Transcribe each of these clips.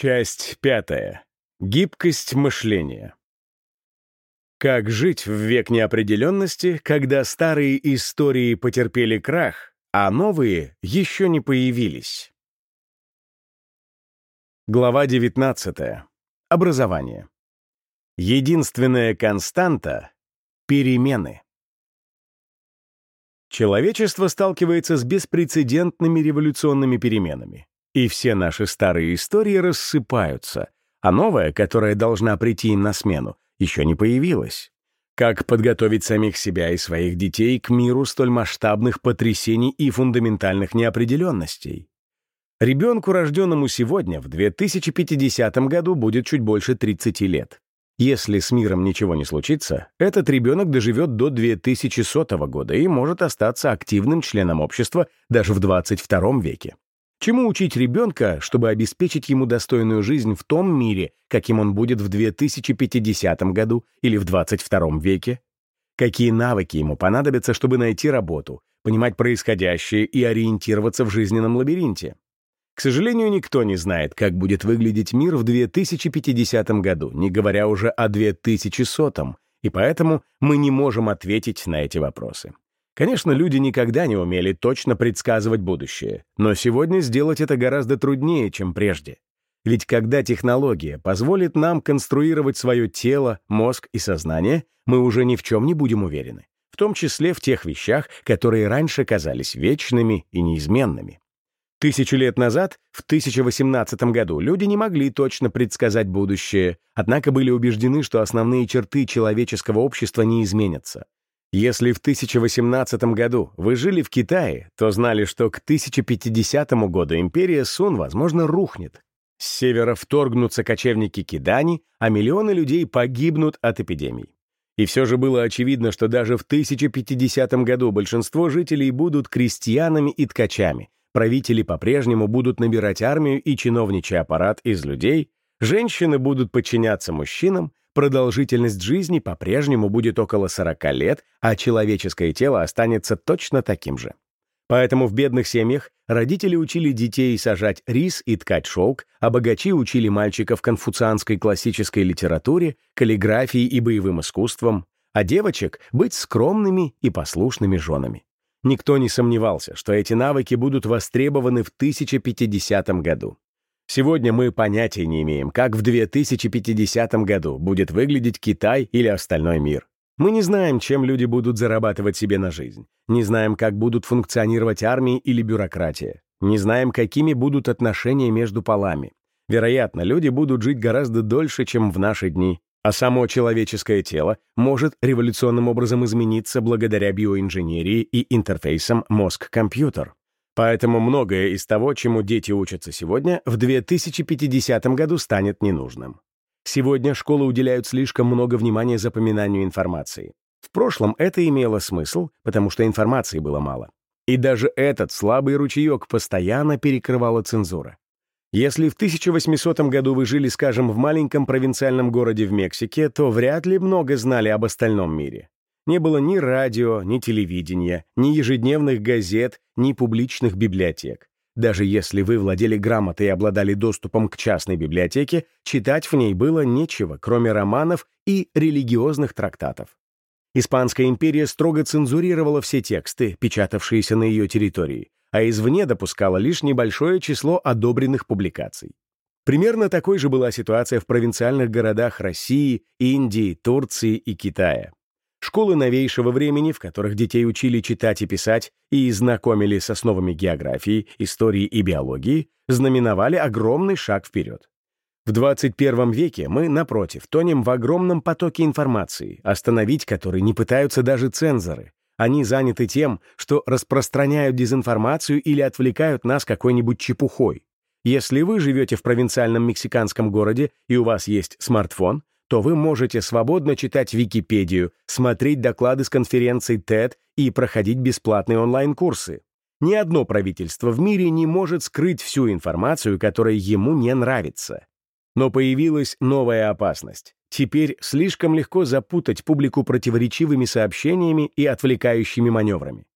Часть пятая. Гибкость мышления. Как жить в век неопределенности, когда старые истории потерпели крах, а новые еще не появились? Глава 19. Образование. Единственная константа — перемены. Человечество сталкивается с беспрецедентными революционными переменами. И все наши старые истории рассыпаются, а новая, которая должна прийти им на смену, еще не появилась. Как подготовить самих себя и своих детей к миру столь масштабных потрясений и фундаментальных неопределенностей? Ребенку, рожденному сегодня, в 2050 году, будет чуть больше 30 лет. Если с миром ничего не случится, этот ребенок доживет до 2100 года и может остаться активным членом общества даже в 22 веке. Чему учить ребенка, чтобы обеспечить ему достойную жизнь в том мире, каким он будет в 2050 году или в 22 веке? Какие навыки ему понадобятся, чтобы найти работу, понимать происходящее и ориентироваться в жизненном лабиринте? К сожалению, никто не знает, как будет выглядеть мир в 2050 году, не говоря уже о 2100, и поэтому мы не можем ответить на эти вопросы. Конечно, люди никогда не умели точно предсказывать будущее, но сегодня сделать это гораздо труднее, чем прежде. Ведь когда технология позволит нам конструировать свое тело, мозг и сознание, мы уже ни в чем не будем уверены, в том числе в тех вещах, которые раньше казались вечными и неизменными. Тысячу лет назад, в 1018 году, люди не могли точно предсказать будущее, однако были убеждены, что основные черты человеческого общества не изменятся. Если в 1018 году вы жили в Китае, то знали, что к 1050 году империя Сун, возможно, рухнет. С севера вторгнутся кочевники Кидани, а миллионы людей погибнут от эпидемий. И все же было очевидно, что даже в 1050 году большинство жителей будут крестьянами и ткачами, правители по-прежнему будут набирать армию и чиновничий аппарат из людей, женщины будут подчиняться мужчинам, продолжительность жизни по-прежнему будет около 40 лет, а человеческое тело останется точно таким же. Поэтому в бедных семьях родители учили детей сажать рис и ткать шелк, а богачи учили мальчиков конфуцианской классической литературе, каллиграфии и боевым искусствам, а девочек — быть скромными и послушными женами. Никто не сомневался, что эти навыки будут востребованы в 1050 году. Сегодня мы понятия не имеем, как в 2050 году будет выглядеть Китай или остальной мир. Мы не знаем, чем люди будут зарабатывать себе на жизнь. Не знаем, как будут функционировать армии или бюрократия. Не знаем, какими будут отношения между полами. Вероятно, люди будут жить гораздо дольше, чем в наши дни, а само человеческое тело может революционным образом измениться благодаря биоинженерии и интерфейсам мозг-компьютер. Поэтому многое из того, чему дети учатся сегодня, в 2050 году станет ненужным. Сегодня школы уделяют слишком много внимания запоминанию информации. В прошлом это имело смысл, потому что информации было мало. И даже этот слабый ручеек постоянно перекрывала цензура. Если в 1800 году вы жили, скажем, в маленьком провинциальном городе в Мексике, то вряд ли много знали об остальном мире. Не было ни радио, ни телевидения, ни ежедневных газет, ни публичных библиотек. Даже если вы владели грамотой и обладали доступом к частной библиотеке, читать в ней было нечего, кроме романов и религиозных трактатов. Испанская империя строго цензурировала все тексты, печатавшиеся на ее территории, а извне допускала лишь небольшое число одобренных публикаций. Примерно такой же была ситуация в провинциальных городах России, Индии, Турции и Китая. Школы новейшего времени, в которых детей учили читать и писать и знакомили с основами географии, истории и биологии, знаменовали огромный шаг вперед. В 21 веке мы, напротив, тонем в огромном потоке информации, остановить который не пытаются даже цензоры. Они заняты тем, что распространяют дезинформацию или отвлекают нас какой-нибудь чепухой. Если вы живете в провинциальном мексиканском городе и у вас есть смартфон, то вы можете свободно читать Википедию, смотреть доклады с конференций TED и проходить бесплатные онлайн-курсы. Ни одно правительство в мире не может скрыть всю информацию, которая ему не нравится. Но появилась новая опасность. Теперь слишком легко запутать публику противоречивыми сообщениями и отвлекающими маневрами.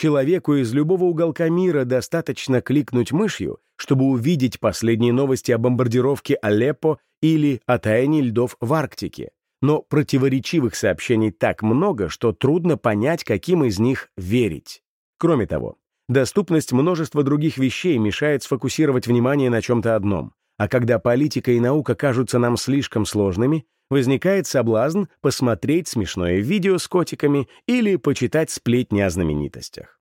Человеку из любого уголка мира достаточно кликнуть мышью, чтобы увидеть последние новости о бомбардировке Алеппо или о таянии льдов в Арктике. Но противоречивых сообщений так много, что трудно понять, каким из них верить. Кроме того, доступность множества других вещей мешает сфокусировать внимание на чем-то одном. А когда политика и наука кажутся нам слишком сложными, возникает соблазн посмотреть смешное видео с котиками или почитать сплетни о знаменитостях.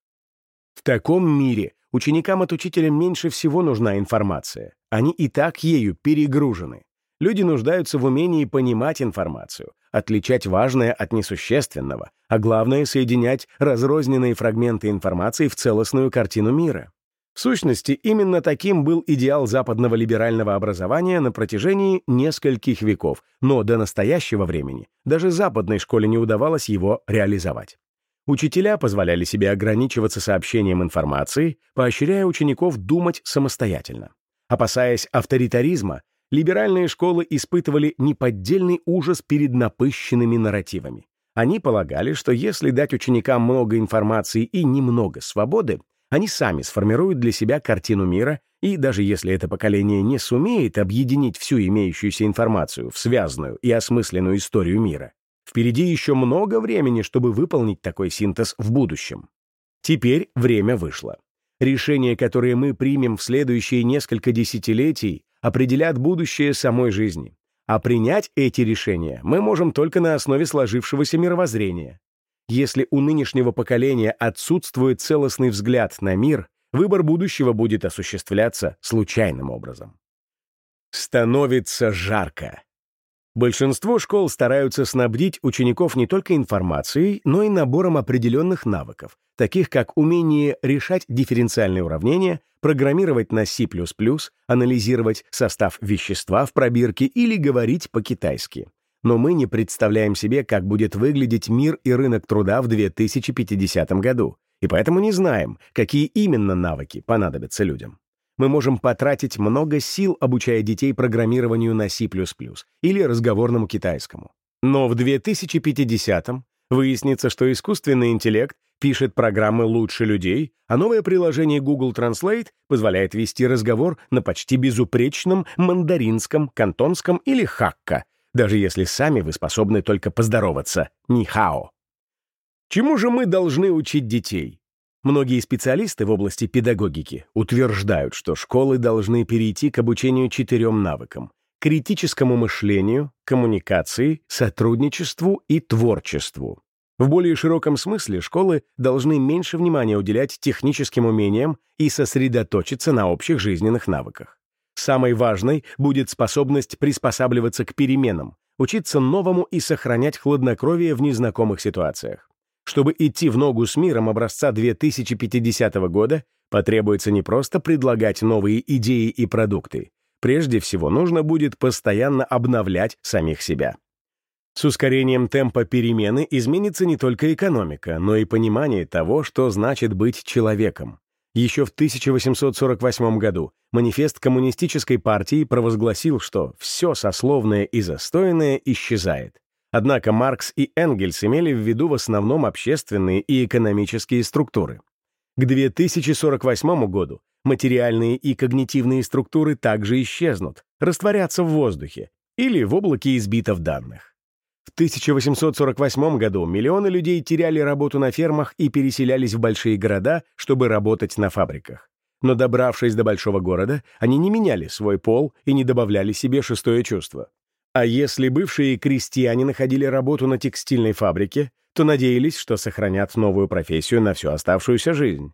В таком мире ученикам от учителя меньше всего нужна информация. Они и так ею перегружены. Люди нуждаются в умении понимать информацию, отличать важное от несущественного, а главное — соединять разрозненные фрагменты информации в целостную картину мира. В сущности, именно таким был идеал западного либерального образования на протяжении нескольких веков, но до настоящего времени даже западной школе не удавалось его реализовать. Учителя позволяли себе ограничиваться сообщением информации, поощряя учеников думать самостоятельно. Опасаясь авторитаризма, либеральные школы испытывали неподдельный ужас перед напыщенными нарративами. Они полагали, что если дать ученикам много информации и немного свободы, они сами сформируют для себя картину мира, и даже если это поколение не сумеет объединить всю имеющуюся информацию в связанную и осмысленную историю мира, впереди еще много времени, чтобы выполнить такой синтез в будущем. Теперь время вышло. Решения, которые мы примем в следующие несколько десятилетий, определят будущее самой жизни. А принять эти решения мы можем только на основе сложившегося мировоззрения. Если у нынешнего поколения отсутствует целостный взгляд на мир, выбор будущего будет осуществляться случайным образом. Становится жарко. Большинство школ стараются снабдить учеников не только информацией, но и набором определенных навыков, таких как умение решать дифференциальные уравнения, программировать на C++, анализировать состав вещества в пробирке или говорить по-китайски но мы не представляем себе, как будет выглядеть мир и рынок труда в 2050 году, и поэтому не знаем, какие именно навыки понадобятся людям. Мы можем потратить много сил, обучая детей программированию на C++ или разговорному китайскому. Но в 2050-м выяснится, что искусственный интеллект пишет программы лучше людей, а новое приложение Google Translate позволяет вести разговор на почти безупречном мандаринском, кантонском или хакка, даже если сами вы способны только поздороваться. Нихао. Чему же мы должны учить детей? Многие специалисты в области педагогики утверждают, что школы должны перейти к обучению четырем навыкам — критическому мышлению, коммуникации, сотрудничеству и творчеству. В более широком смысле школы должны меньше внимания уделять техническим умениям и сосредоточиться на общих жизненных навыках. Самой важной будет способность приспосабливаться к переменам, учиться новому и сохранять хладнокровие в незнакомых ситуациях. Чтобы идти в ногу с миром образца 2050 года, потребуется не просто предлагать новые идеи и продукты. Прежде всего, нужно будет постоянно обновлять самих себя. С ускорением темпа перемены изменится не только экономика, но и понимание того, что значит быть человеком. Еще в 1848 году манифест Коммунистической партии провозгласил, что все сословное и застойное исчезает. Однако Маркс и Энгельс имели в виду в основном общественные и экономические структуры. К 2048 году материальные и когнитивные структуры также исчезнут, растворятся в воздухе или в облаке избитов данных. В 1848 году миллионы людей теряли работу на фермах и переселялись в большие города, чтобы работать на фабриках. Но добравшись до большого города, они не меняли свой пол и не добавляли себе шестое чувство. А если бывшие крестьяне находили работу на текстильной фабрике, то надеялись, что сохранят новую профессию на всю оставшуюся жизнь.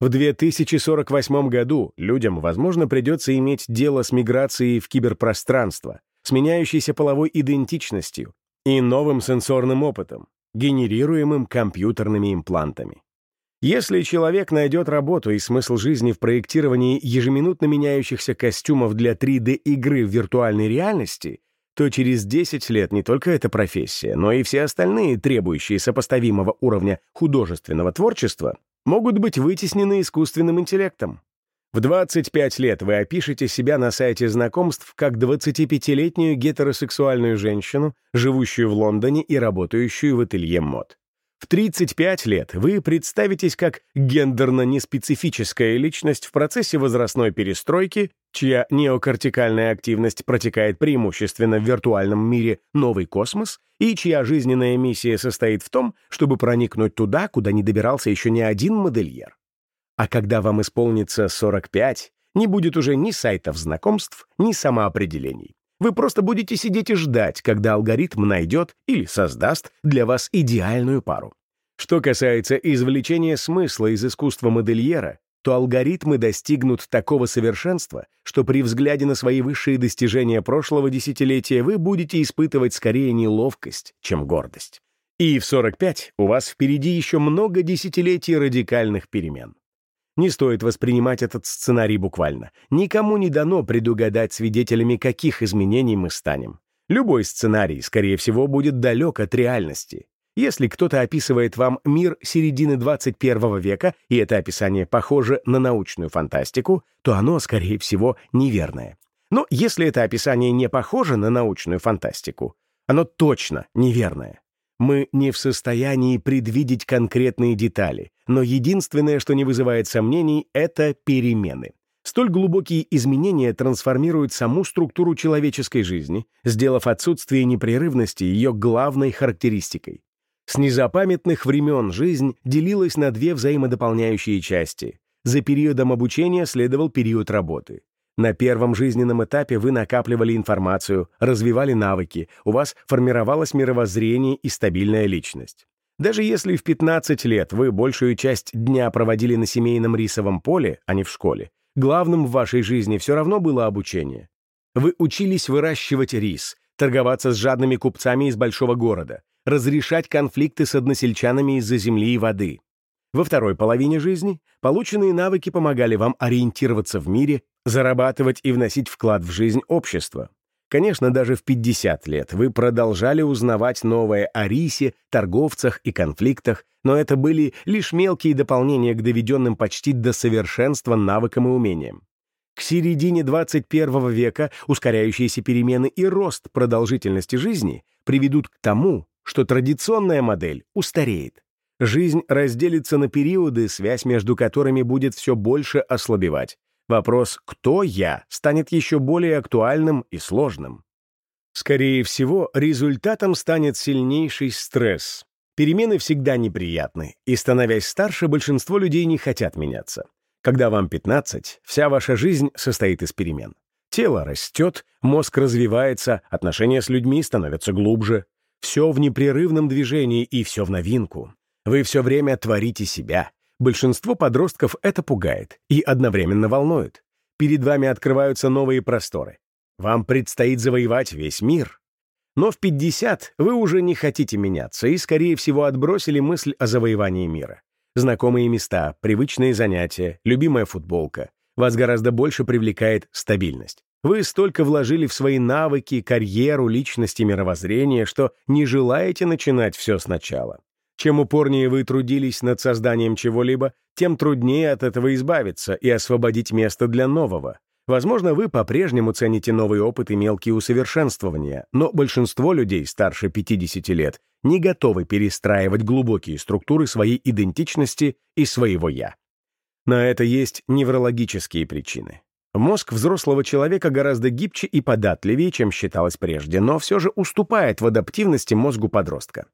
В 2048 году людям, возможно, придется иметь дело с миграцией в киберпространство, с меняющейся половой идентичностью, и новым сенсорным опытом, генерируемым компьютерными имплантами. Если человек найдет работу и смысл жизни в проектировании ежеминутно меняющихся костюмов для 3D-игры в виртуальной реальности, то через 10 лет не только эта профессия, но и все остальные, требующие сопоставимого уровня художественного творчества, могут быть вытеснены искусственным интеллектом. В 25 лет вы опишете себя на сайте знакомств как 25-летнюю гетеросексуальную женщину, живущую в Лондоне и работающую в ателье мод. В 35 лет вы представитесь как гендерно-неспецифическая личность в процессе возрастной перестройки, чья неокортикальная активность протекает преимущественно в виртуальном мире «Новый космос» и чья жизненная миссия состоит в том, чтобы проникнуть туда, куда не добирался еще ни один модельер. А когда вам исполнится 45, не будет уже ни сайтов знакомств, ни самоопределений. Вы просто будете сидеть и ждать, когда алгоритм найдет или создаст для вас идеальную пару. Что касается извлечения смысла из искусства модельера, то алгоритмы достигнут такого совершенства, что при взгляде на свои высшие достижения прошлого десятилетия вы будете испытывать скорее неловкость, чем гордость. И в 45 у вас впереди еще много десятилетий радикальных перемен. Не стоит воспринимать этот сценарий буквально. Никому не дано предугадать свидетелями, каких изменений мы станем. Любой сценарий, скорее всего, будет далек от реальности. Если кто-то описывает вам мир середины 21 века, и это описание похоже на научную фантастику, то оно, скорее всего, неверное. Но если это описание не похоже на научную фантастику, оно точно неверное. Мы не в состоянии предвидеть конкретные детали, но единственное, что не вызывает сомнений, это перемены. Столь глубокие изменения трансформируют саму структуру человеческой жизни, сделав отсутствие непрерывности ее главной характеристикой. С незапамятных времен жизнь делилась на две взаимодополняющие части. За периодом обучения следовал период работы. На первом жизненном этапе вы накапливали информацию, развивали навыки, у вас формировалось мировоззрение и стабильная личность. Даже если в 15 лет вы большую часть дня проводили на семейном рисовом поле, а не в школе, главным в вашей жизни все равно было обучение. Вы учились выращивать рис, торговаться с жадными купцами из большого города, разрешать конфликты с односельчанами из-за земли и воды. Во второй половине жизни полученные навыки помогали вам ориентироваться в мире зарабатывать и вносить вклад в жизнь общества. Конечно, даже в 50 лет вы продолжали узнавать новое о рисе, торговцах и конфликтах, но это были лишь мелкие дополнения к доведенным почти до совершенства навыкам и умениям. К середине 21 века ускоряющиеся перемены и рост продолжительности жизни приведут к тому, что традиционная модель устареет. Жизнь разделится на периоды, связь между которыми будет все больше ослабевать. Вопрос «кто я?» станет еще более актуальным и сложным. Скорее всего, результатом станет сильнейший стресс. Перемены всегда неприятны, и, становясь старше, большинство людей не хотят меняться. Когда вам 15, вся ваша жизнь состоит из перемен. Тело растет, мозг развивается, отношения с людьми становятся глубже. Все в непрерывном движении и все в новинку. Вы все время творите себя, Большинство подростков это пугает и одновременно волнует. Перед вами открываются новые просторы. Вам предстоит завоевать весь мир. Но в 50 вы уже не хотите меняться и, скорее всего, отбросили мысль о завоевании мира. Знакомые места, привычные занятия, любимая футболка. Вас гораздо больше привлекает стабильность. Вы столько вложили в свои навыки, карьеру, личность и мировоззрение, что не желаете начинать все сначала. Чем упорнее вы трудились над созданием чего-либо, тем труднее от этого избавиться и освободить место для нового. Возможно, вы по-прежнему цените новый опыт и мелкие усовершенствования, но большинство людей старше 50 лет не готовы перестраивать глубокие структуры своей идентичности и своего «я». На это есть неврологические причины. Мозг взрослого человека гораздо гибче и податливее, чем считалось прежде, но все же уступает в адаптивности мозгу подростка.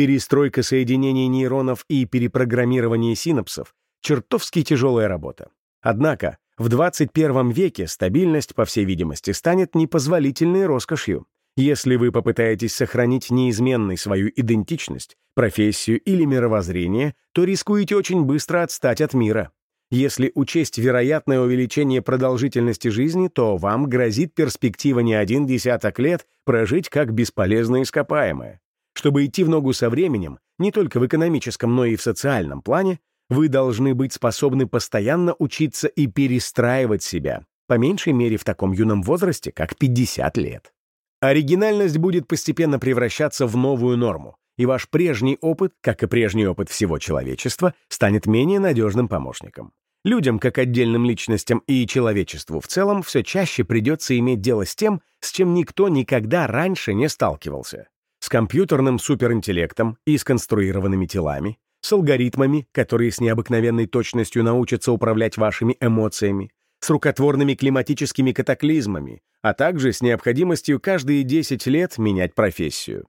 Перестройка соединений нейронов и перепрограммирование синапсов — чертовски тяжелая работа. Однако в 21 веке стабильность, по всей видимости, станет непозволительной роскошью. Если вы попытаетесь сохранить неизменной свою идентичность, профессию или мировоззрение, то рискуете очень быстро отстать от мира. Если учесть вероятное увеличение продолжительности жизни, то вам грозит перспектива не один десяток лет прожить как бесполезное ископаемое. Чтобы идти в ногу со временем, не только в экономическом, но и в социальном плане, вы должны быть способны постоянно учиться и перестраивать себя, по меньшей мере в таком юном возрасте, как 50 лет. Оригинальность будет постепенно превращаться в новую норму, и ваш прежний опыт, как и прежний опыт всего человечества, станет менее надежным помощником. Людям, как отдельным личностям и человечеству в целом, все чаще придется иметь дело с тем, с чем никто никогда раньше не сталкивался компьютерным суперинтеллектом и сконструированными телами, с алгоритмами, которые с необыкновенной точностью научатся управлять вашими эмоциями, с рукотворными климатическими катаклизмами, а также с необходимостью каждые 10 лет менять профессию.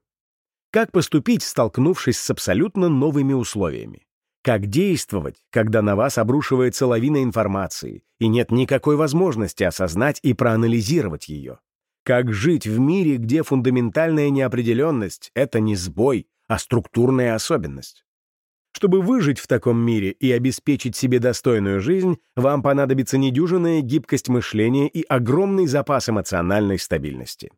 Как поступить, столкнувшись с абсолютно новыми условиями? Как действовать, когда на вас обрушивается лавина информации и нет никакой возможности осознать и проанализировать ее? Как жить в мире, где фундаментальная неопределенность — это не сбой, а структурная особенность? Чтобы выжить в таком мире и обеспечить себе достойную жизнь, вам понадобится недюжинная гибкость мышления и огромный запас эмоциональной стабильности.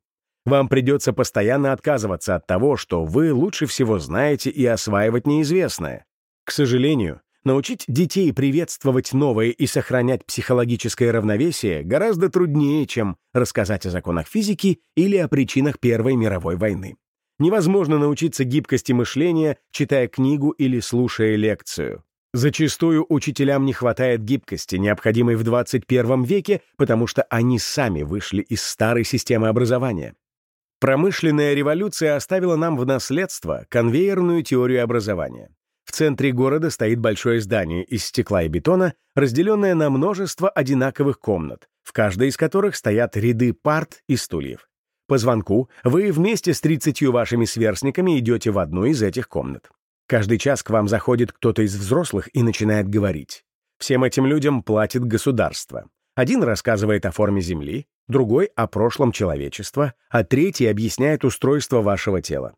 Вам придется постоянно отказываться от того, что вы лучше всего знаете и осваивать неизвестное, к сожалению, научить детей приветствовать новое и сохранять психологическое равновесие гораздо труднее, чем рассказать о законах физики или о причинах Первой мировой войны. Невозможно научиться гибкости мышления, читая книгу или слушая лекцию. Зачастую учителям не хватает гибкости, необходимой в 21 веке, потому что они сами вышли из старой системы образования. Промышленная революция оставила нам в наследство конвейерную теорию образования. Центре города стоит большое здание из стекла и бетона, разделенное на множество одинаковых комнат, в каждой из которых стоят ряды парт и стульев. По звонку вы вместе с 30 вашими сверстниками идете в одну из этих комнат. Каждый час к вам заходит кто-то из взрослых и начинает говорить. Всем этим людям платит государство. Один рассказывает о форме Земли, другой — о прошлом человечества, а третий объясняет устройство вашего тела.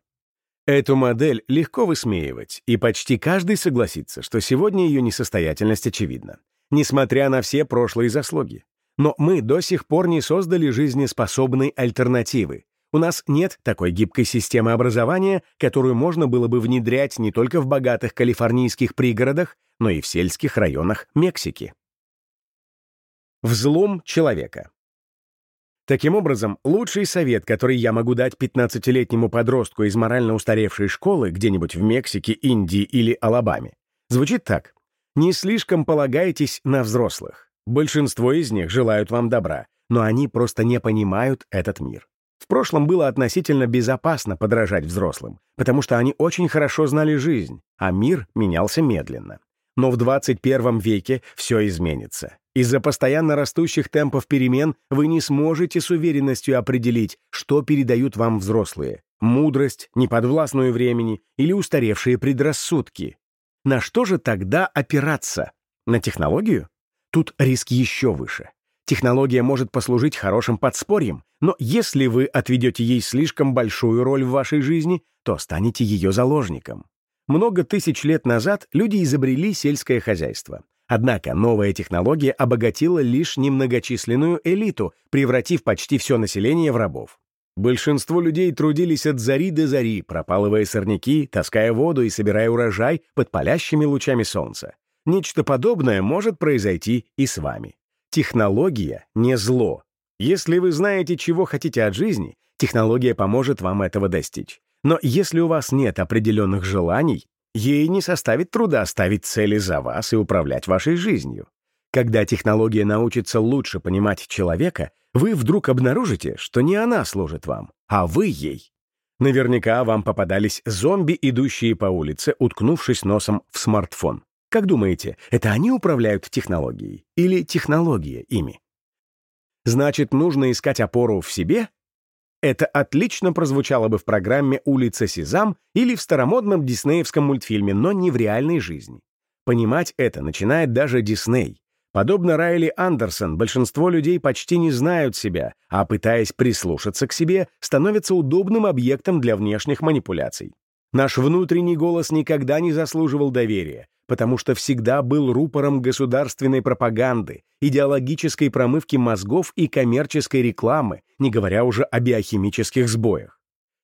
Эту модель легко высмеивать, и почти каждый согласится, что сегодня ее несостоятельность очевидна, несмотря на все прошлые заслуги. Но мы до сих пор не создали жизнеспособной альтернативы. У нас нет такой гибкой системы образования, которую можно было бы внедрять не только в богатых калифорнийских пригородах, но и в сельских районах Мексики. Взлом человека. Таким образом, лучший совет, который я могу дать 15-летнему подростку из морально устаревшей школы где-нибудь в Мексике, Индии или Алабаме, звучит так. Не слишком полагайтесь на взрослых. Большинство из них желают вам добра, но они просто не понимают этот мир. В прошлом было относительно безопасно подражать взрослым, потому что они очень хорошо знали жизнь, а мир менялся медленно. Но в 21 веке все изменится. Из-за постоянно растущих темпов перемен вы не сможете с уверенностью определить, что передают вам взрослые — мудрость, неподвластную времени или устаревшие предрассудки. На что же тогда опираться? На технологию? Тут риск еще выше. Технология может послужить хорошим подспорьем, но если вы отведете ей слишком большую роль в вашей жизни, то станете ее заложником. Много тысяч лет назад люди изобрели сельское хозяйство. Однако новая технология обогатила лишь немногочисленную элиту, превратив почти все население в рабов. Большинство людей трудились от зари до зари, пропалывая сорняки, таская воду и собирая урожай под палящими лучами солнца. Нечто подобное может произойти и с вами. Технология не зло. Если вы знаете, чего хотите от жизни, технология поможет вам этого достичь. Но если у вас нет определенных желаний, ей не составит труда ставить цели за вас и управлять вашей жизнью. Когда технология научится лучше понимать человека, вы вдруг обнаружите, что не она служит вам, а вы ей. Наверняка вам попадались зомби, идущие по улице, уткнувшись носом в смартфон. Как думаете, это они управляют технологией или технология ими? Значит, нужно искать опору в себе это отлично прозвучало бы в программе «Улица Сезам» или в старомодном диснеевском мультфильме, но не в реальной жизни. Понимать это начинает даже Дисней. Подобно Райли Андерсон, большинство людей почти не знают себя, а пытаясь прислушаться к себе, становятся удобным объектом для внешних манипуляций. Наш внутренний голос никогда не заслуживал доверия, потому что всегда был рупором государственной пропаганды, идеологической промывки мозгов и коммерческой рекламы, не говоря уже о биохимических сбоях.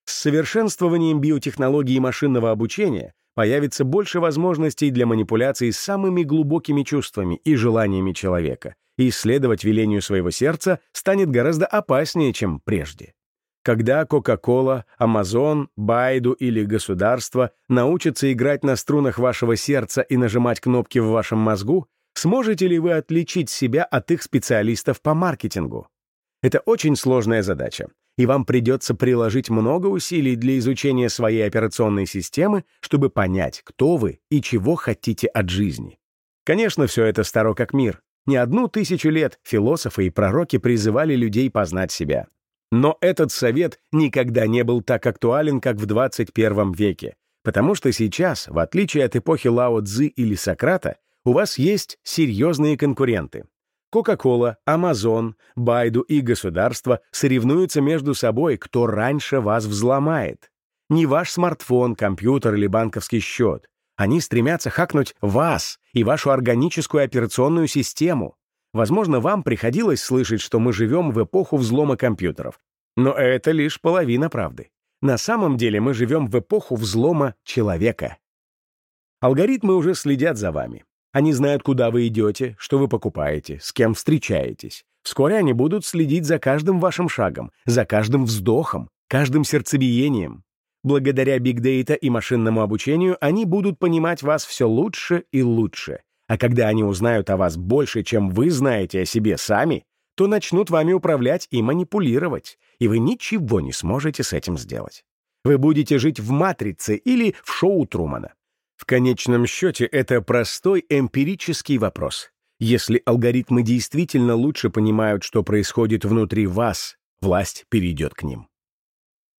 С совершенствованием биотехнологии машинного обучения появится больше возможностей для манипуляций с самыми глубокими чувствами и желаниями человека, и исследовать велению своего сердца станет гораздо опаснее, чем прежде. Когда Coca-Cola, Amazon, Байду или государство научатся играть на струнах вашего сердца и нажимать кнопки в вашем мозгу, сможете ли вы отличить себя от их специалистов по маркетингу? Это очень сложная задача. и вам придется приложить много усилий для изучения своей операционной системы, чтобы понять, кто вы и чего хотите от жизни. Конечно, все это старо как мир. Не одну тысячу лет философы и пророки призывали людей познать себя. Но этот совет никогда не был так актуален, как в 21 веке, потому что сейчас, в отличие от эпохи Лао Цзы или Сократа, у вас есть серьезные конкуренты. Coca-Cola, Amazon, Байду и государство соревнуются между собой, кто раньше вас взломает. Не ваш смартфон, компьютер или банковский счет. Они стремятся хакнуть вас и вашу органическую операционную систему. Возможно, вам приходилось слышать, что мы живем в эпоху взлома компьютеров. Но это лишь половина правды. На самом деле мы живем в эпоху взлома человека. Алгоритмы уже следят за вами. Они знают, куда вы идете, что вы покупаете, с кем встречаетесь. Вскоре они будут следить за каждым вашим шагом, за каждым вздохом, каждым сердцебиением. Благодаря бигдейта и машинному обучению они будут понимать вас все лучше и лучше. А когда они узнают о вас больше, чем вы знаете о себе сами, то начнут вами управлять и манипулировать, и вы ничего не сможете с этим сделать. Вы будете жить в «Матрице» или в шоу Трумана. В конечном счете это простой эмпирический вопрос. Если алгоритмы действительно лучше понимают, что происходит внутри вас, власть перейдет к ним.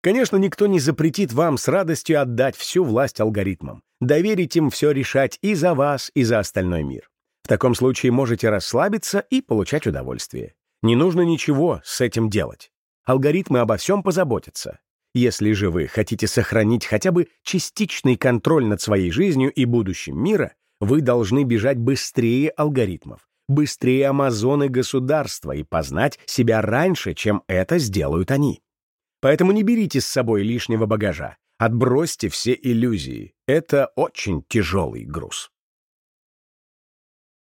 Конечно, никто не запретит вам с радостью отдать всю власть алгоритмам, доверить им все решать и за вас, и за остальной мир. В таком случае можете расслабиться и получать удовольствие. Не нужно ничего с этим делать. Алгоритмы обо всем позаботятся. Если же вы хотите сохранить хотя бы частичный контроль над своей жизнью и будущим мира, вы должны бежать быстрее алгоритмов, быстрее Амазоны государства и познать себя раньше, чем это сделают они. Поэтому не берите с собой лишнего багажа, отбросьте все иллюзии. Это очень тяжелый груз.